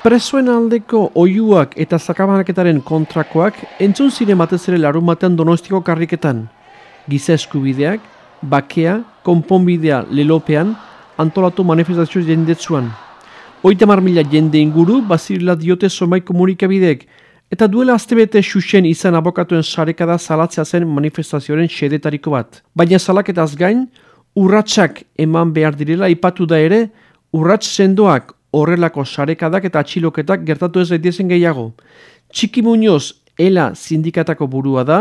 Presoen aldeko oiuak eta zakabanaketaren kontrakoak entzun ziren batez ere larun batean donostiko karriketan. Giza eskubideak, bakea, konponbidea lelopean, antolatu manifestazio jendetzuan. Oita mila jende inguru, bazirila diote somai komunikabideek, eta duela aztebete xuxen izan abokatuen sarekada salatzea zen manifestazioaren xedetariko bat. Baina salaketaz gain, urratsak eman behar direla ipatu da ere, urrats sendoak horrelako sarekadak eta atxiloketak gertatu ez daitezen gehiago. Txiki Muñoz, ELA sindikatako burua da,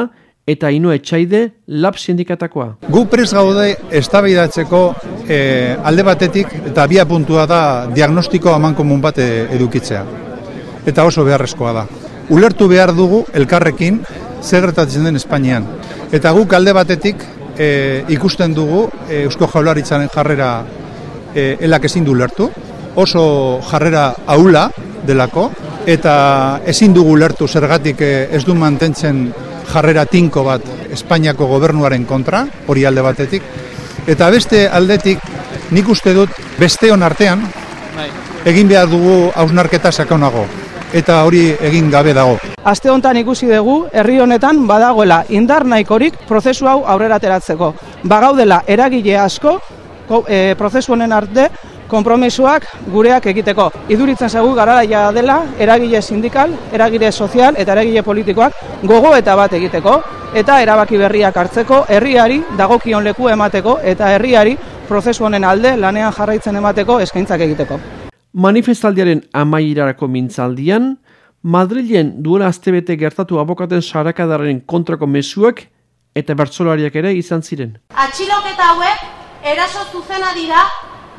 eta ino etxaide lab sindikatakoa. Gu prez gaude estabaidatzeko e, alde batetik eta bia puntua da diagnostiko aman komun bat eh, edukitzea. Eta oso beharrezkoa da. Ulertu behar dugu elkarrekin zer gertatzen den Espainian. Eta guk alde batetik e, ikusten dugu e, Eusko Jaularitzaren jarrera e, elak ezin du ulertu. Oso jarrera aula delako eta ezin dugu ulertu zergatik ez du mantentzen jarrera tinko bat Espainiako gobernuaren kontra, hori alde batetik. Eta beste aldetik, nik uste dut besteon artean, bai. egin behar dugu hausnarketa sakonago. Eta hori egin gabe dago. Aste honetan ikusi dugu, herri honetan badagoela indar nahikorik prozesu hau aurrera ateratzeko. Bagaudela eragile asko, e, prozesu honen arte, konpromisoak gureak egiteko. Iduritzen zaigu garaia dela eragile sindikal, eragile sozial eta eragile politikoak gogo eta bat egiteko eta erabaki berriak hartzeko herriari dagokion leku emateko eta herriari prozesu honen alde lanean jarraitzen emateko eskaintzak egiteko. Manifestaldiaren amaierarako mintzaldian, Madrilen duela astebete gertatu abokaten sarakadarren kontrako mezuak eta bertsolariak ere izan ziren. Atxiloketa hauek eraso zuzena dira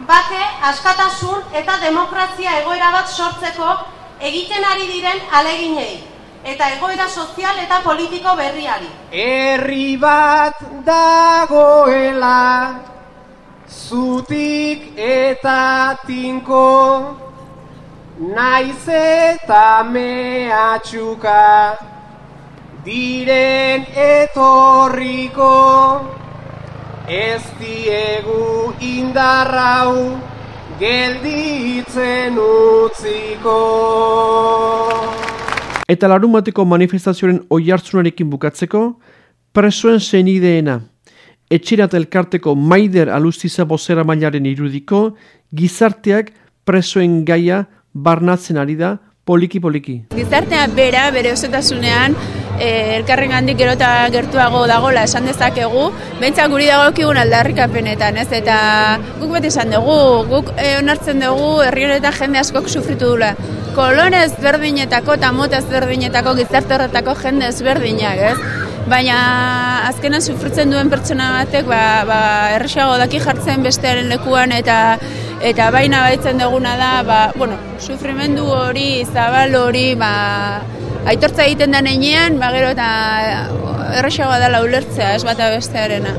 bake, askatasun eta demokrazia egoera bat sortzeko egiten ari diren aleginei eta egoera sozial eta politiko berriari. Herri bat dagoela zutik eta tinko naiz eta mehatxuka diren etorriko ez diegu indarrau gelditzen utziko. Eta larun bateko manifestazioaren oi hartzunarekin bukatzeko, presoen zenideena. Etxirat elkarteko maider alustiza bozera mailaren irudiko, gizarteak presoen gaia barnatzen ari da poliki-poliki. Gizartea bera, bere osotasunean, e, elkarren handik gero eta gertuago dagola esan dezakegu, bentsa guri dagokigun aldarrikapenetan, ez? Eta guk beti esan dugu, guk e, onartzen dugu herri honetan jende askok sufritu dula. Kolone ezberdinetako eta mota ezberdinetako gizarte horretako jende ezberdinak, ez? Baina azkenan sufritzen duen pertsona batek ba, ba, erresago daki jartzen bestearen lekuan eta eta baina baitzen duguna da ba, bueno, sufrimendu hori, zabal hori ba, aitortza egiten da neinean, ba gero eta erresagoa dela ulertzea, ez bata bestearena.